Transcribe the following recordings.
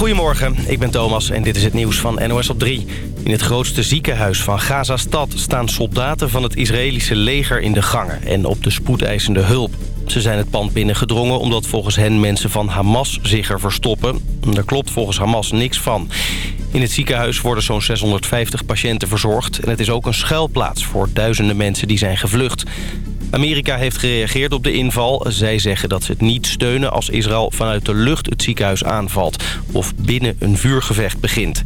Goedemorgen, ik ben Thomas en dit is het nieuws van NOS op 3. In het grootste ziekenhuis van Gaza-stad staan soldaten van het Israëlische leger in de gangen... en op de spoedeisende hulp. Ze zijn het pand binnengedrongen omdat volgens hen mensen van Hamas zich er verstoppen. Daar klopt volgens Hamas niks van. In het ziekenhuis worden zo'n 650 patiënten verzorgd... en het is ook een schuilplaats voor duizenden mensen die zijn gevlucht. Amerika heeft gereageerd op de inval. Zij zeggen dat ze het niet steunen als Israël vanuit de lucht het ziekenhuis aanvalt... of binnen een vuurgevecht begint.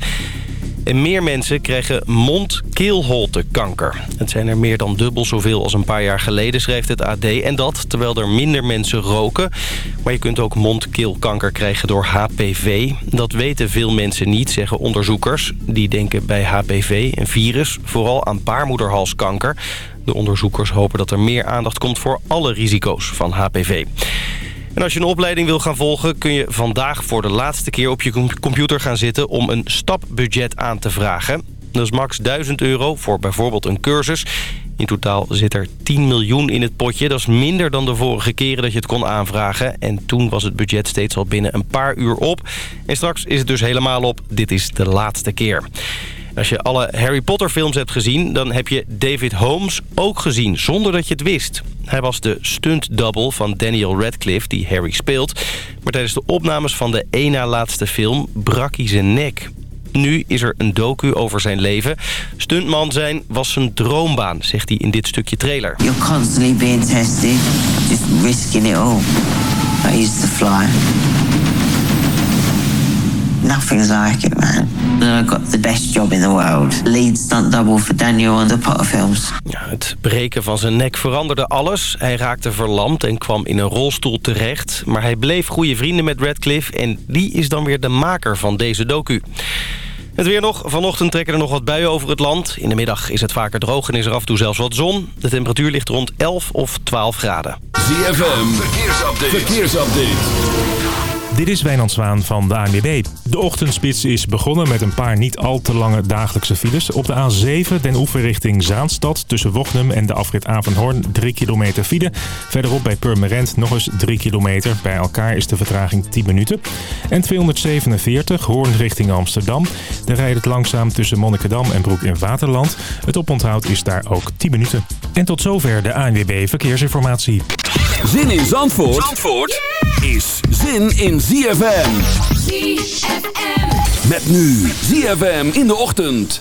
En meer mensen krijgen mond-keelholtekanker. Het zijn er meer dan dubbel zoveel als een paar jaar geleden, schrijft het AD. En dat terwijl er minder mensen roken. Maar je kunt ook mond-keelkanker krijgen door HPV. Dat weten veel mensen niet, zeggen onderzoekers. Die denken bij HPV, een virus, vooral aan baarmoederhalskanker. De onderzoekers hopen dat er meer aandacht komt voor alle risico's van HPV. En als je een opleiding wil gaan volgen... kun je vandaag voor de laatste keer op je computer gaan zitten... om een stapbudget aan te vragen. Dat is max 1000 euro voor bijvoorbeeld een cursus. In totaal zit er 10 miljoen in het potje. Dat is minder dan de vorige keren dat je het kon aanvragen. En toen was het budget steeds al binnen een paar uur op. En straks is het dus helemaal op. Dit is de laatste keer. Als je alle Harry Potter films hebt gezien... dan heb je David Holmes ook gezien, zonder dat je het wist. Hij was de stunt-double van Daniel Radcliffe, die Harry speelt. Maar tijdens de opnames van de één na laatste film brak hij zijn nek. Nu is er een docu over zijn leven. Stuntman zijn was zijn droombaan, zegt hij in dit stukje trailer. You're constantly being tested, just risking it all. I used to fly. Nothing's like it, man. I got the best job in the world. Lead stunt double for Daniel on the Potter films. Ja, het breken van zijn nek veranderde alles. Hij raakte verlamd en kwam in een rolstoel terecht. Maar hij bleef goede vrienden met Radcliffe... en die is dan weer de maker van deze docu. Het weer nog. Vanochtend trekken er nog wat buien over het land. In de middag is het vaker droog en is er af en toe zelfs wat zon. De temperatuur ligt rond 11 of 12 graden. ZFM, verkeersupdate. verkeersupdate. Dit is Wijnand Zwaan van de ANWB. De ochtendspits is begonnen met een paar niet al te lange dagelijkse files. Op de A7 den oever richting Zaanstad tussen Wochnum en de afrit Avenhoorn 3 kilometer file. Verderop bij Purmerend nog eens 3 kilometer. Bij elkaar is de vertraging 10 minuten. En 247 Hoorn richting Amsterdam. Daar rijdt het langzaam tussen Monnikendam en Broek in Waterland. Het oponthoud is daar ook 10 minuten. En tot zover de ANWB Verkeersinformatie. Zin in Zandvoort, Zandvoort is zin in ZFM. ZFM. Met nu ZFM in de ochtend.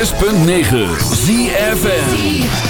106.9 ZFN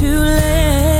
too late.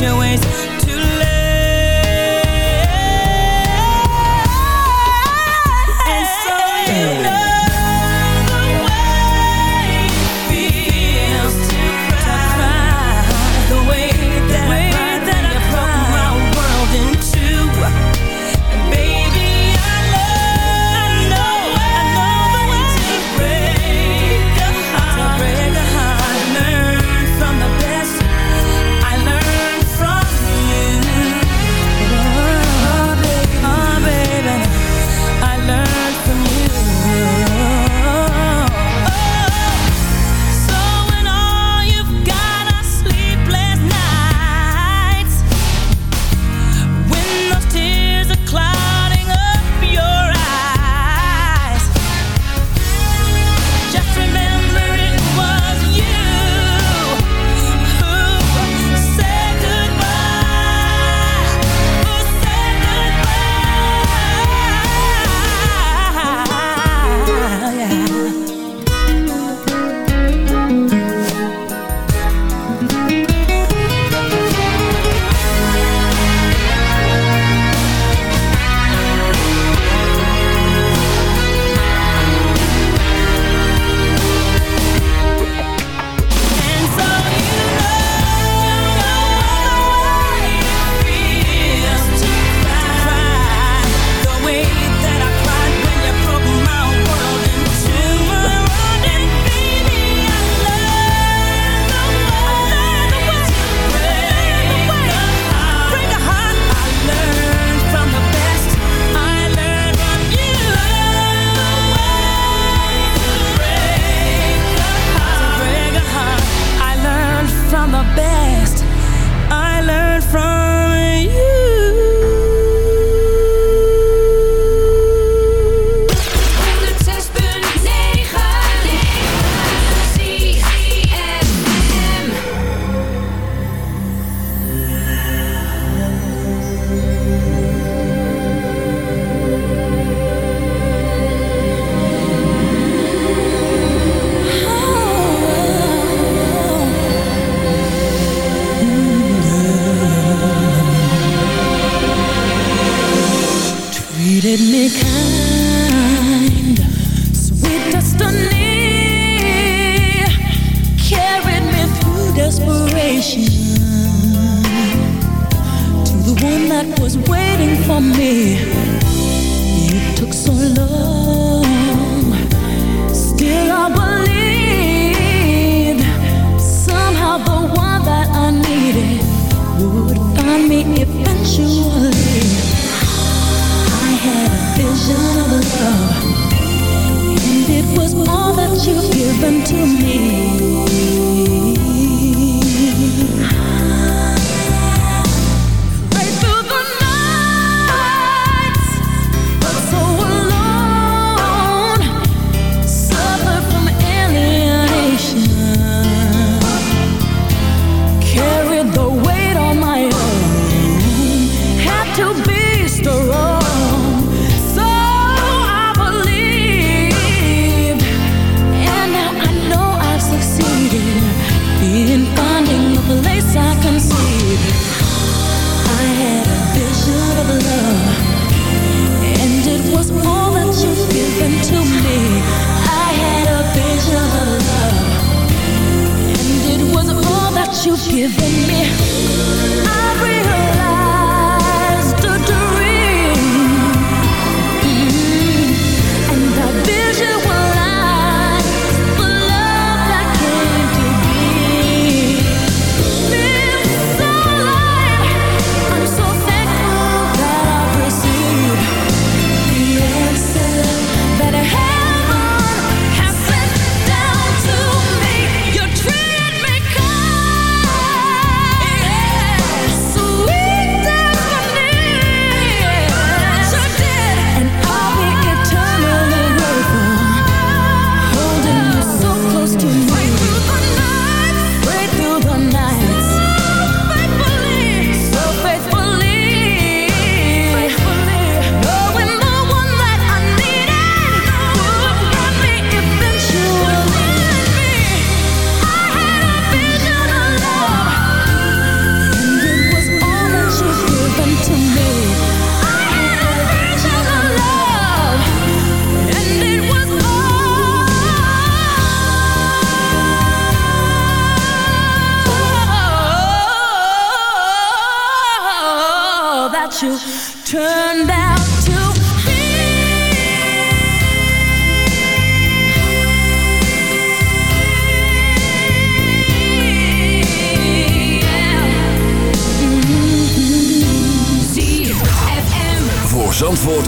your ways.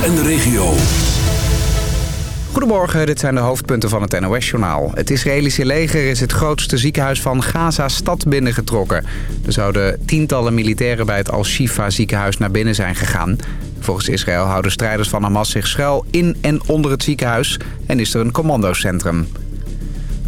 En de regio. Goedemorgen, dit zijn de hoofdpunten van het NOS-journaal. Het Israëlische leger is het grootste ziekenhuis van Gaza-stad binnengetrokken. Er zouden tientallen militairen bij het Al-Shifa ziekenhuis naar binnen zijn gegaan. Volgens Israël houden strijders van Hamas zich schuil in en onder het ziekenhuis... en is er een commandocentrum.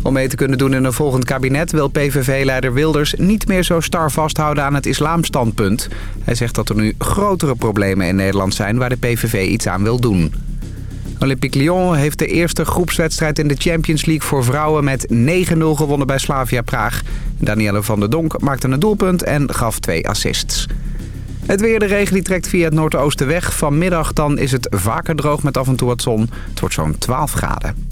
Om mee te kunnen doen in een volgend kabinet wil PVV-leider Wilders niet meer zo star vasthouden aan het islamstandpunt. Hij zegt dat er nu grotere problemen in Nederland zijn waar de PVV iets aan wil doen. Olympique Lyon heeft de eerste groepswedstrijd in de Champions League voor vrouwen met 9-0 gewonnen bij Slavia Praag. Danielle van der Donk maakte een doelpunt en gaf twee assists. Het weer, de regen die trekt via het noordoosten weg. Vanmiddag dan is het vaker droog met af en toe wat zon. Het wordt zo'n 12 graden.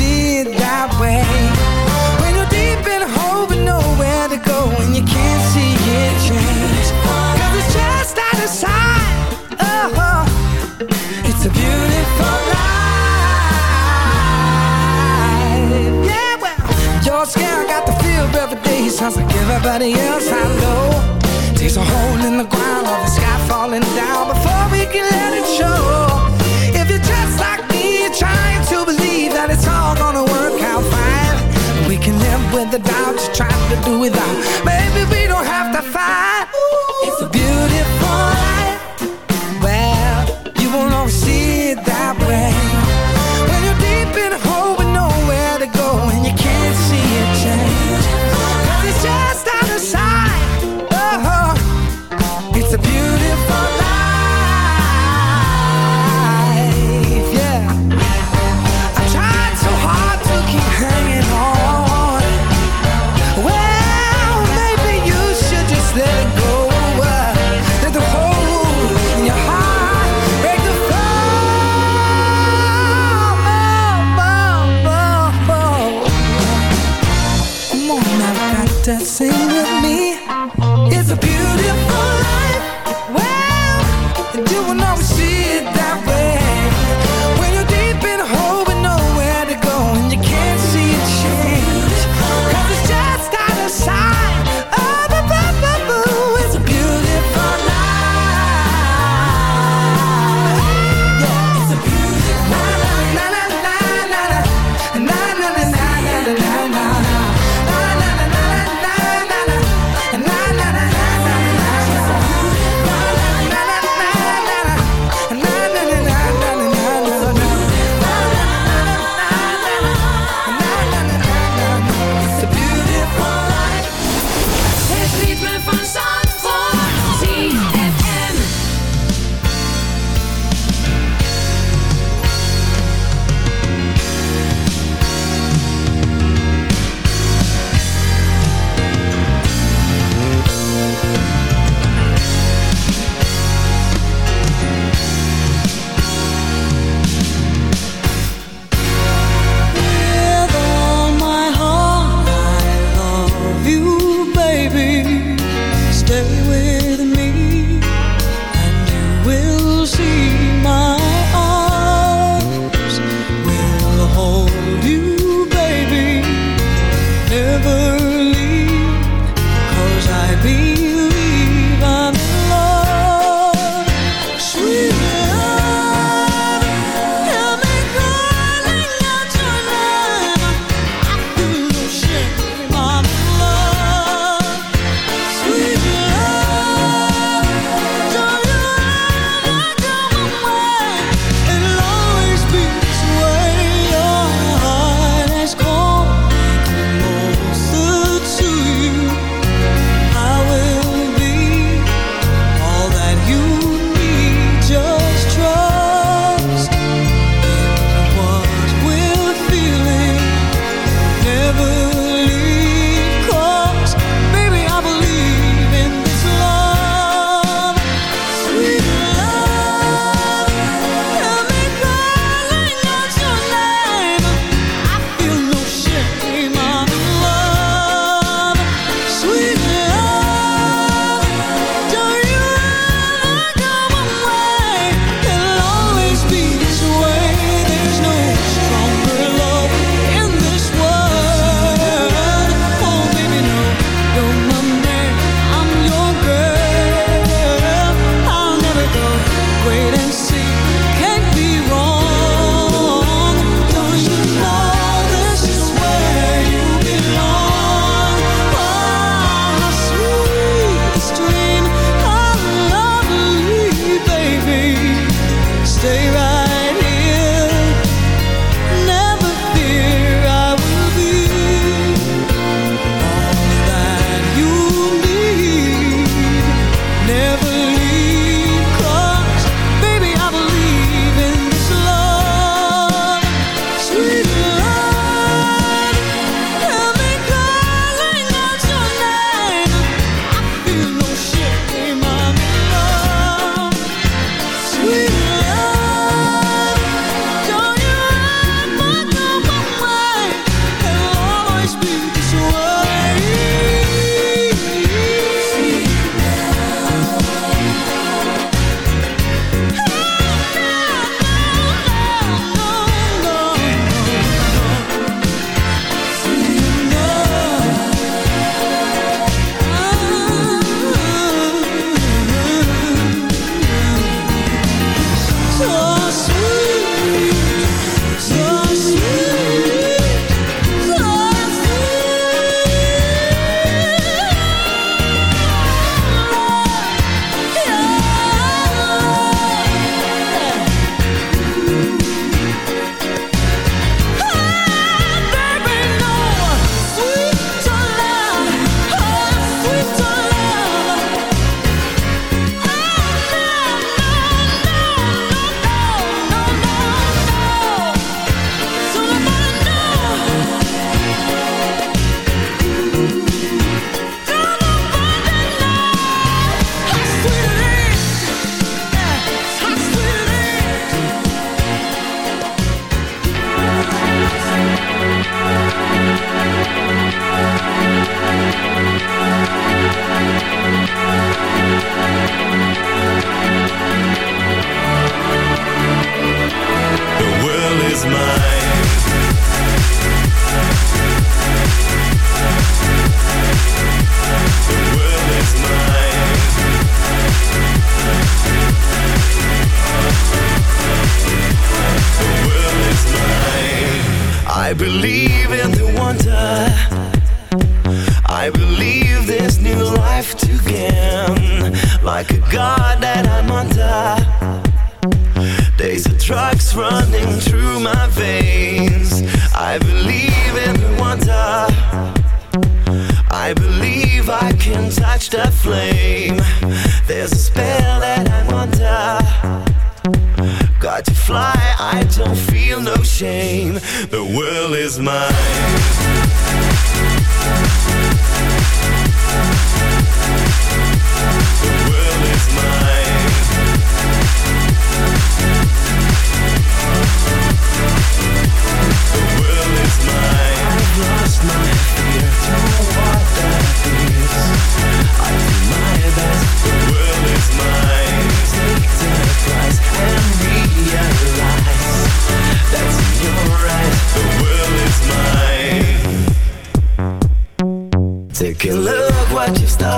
it that way. When you're deep in a hole with nowhere to go and you can't see it change. Cause it's just out of sight. Oh, it's a beautiful life. Yeah, well, you're scared, got the feel every day. Sounds like everybody else I know. Takes a hole in the ground or the sky falling down before we can let it show. with the doubt, try to do without.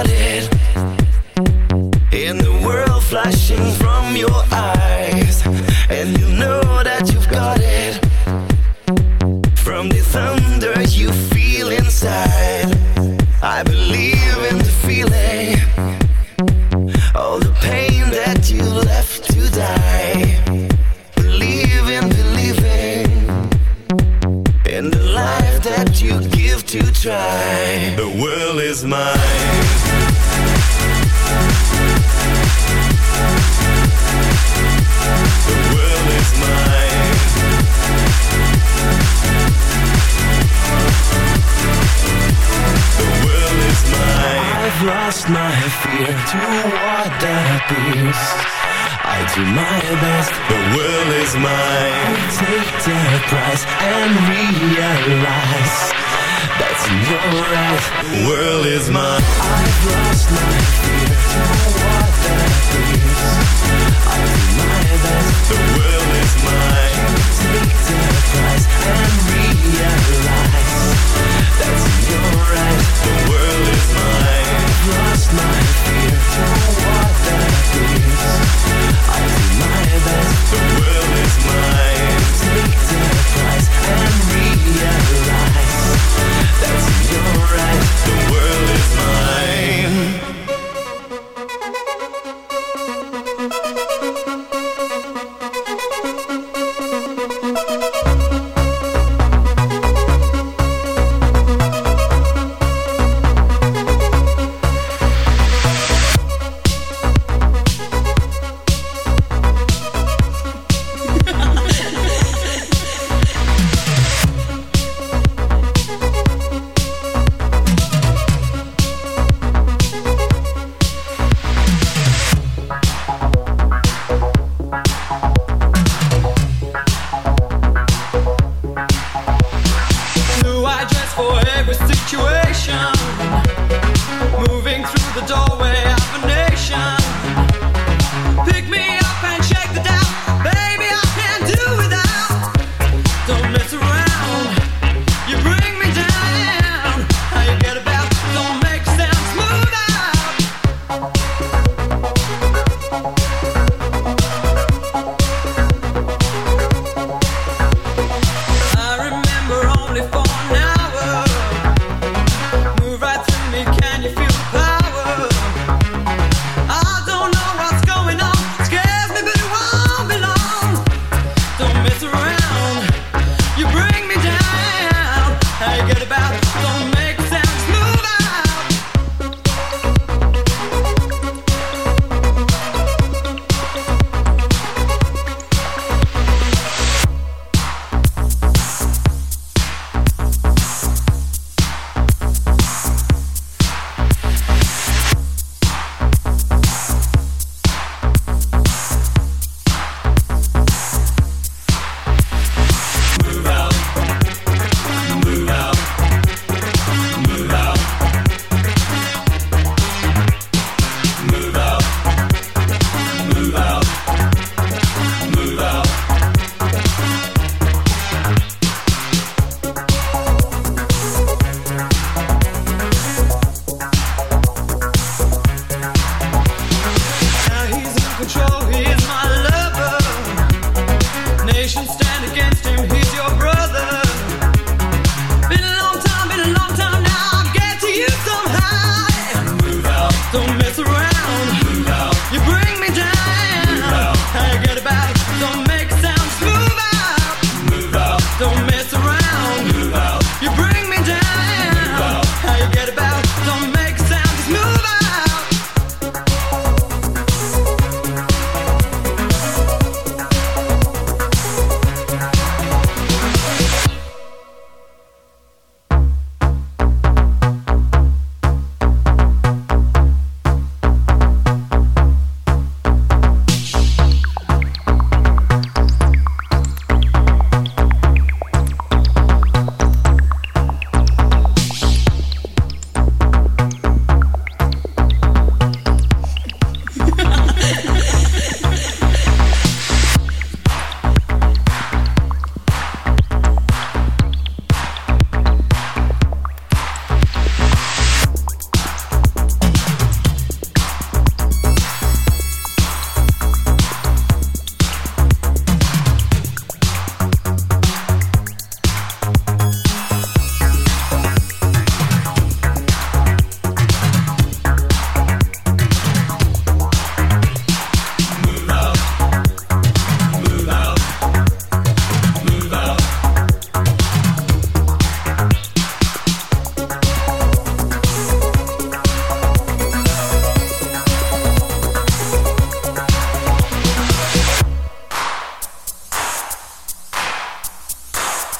started. In the world flashing from your eyes and you know that you've got it. From the thunder you feel inside. I believe in the feeling. All the pain that you left to die. Believe in believing. In the life that you give to try. The world is mine. lost my fear to what that appears. I do my best, the will is mine. Take the price and realize That's your eyes, world is mine. I've lost my fear to what that appears. I do my best, the will is mine. Take the price and realize That's your eyes.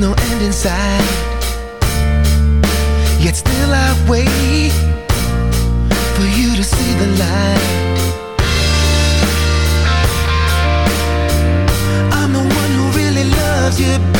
no end in sight. Yet still I wait for you to see the light. I'm the one who really loves you.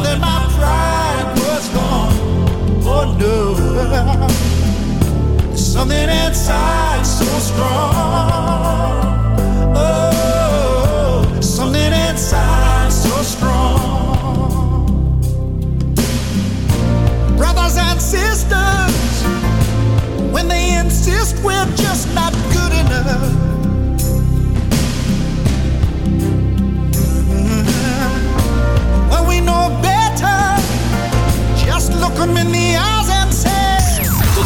That my pride was gone. Oh no. Something inside so strong. Oh, something inside so strong. Brothers and sisters,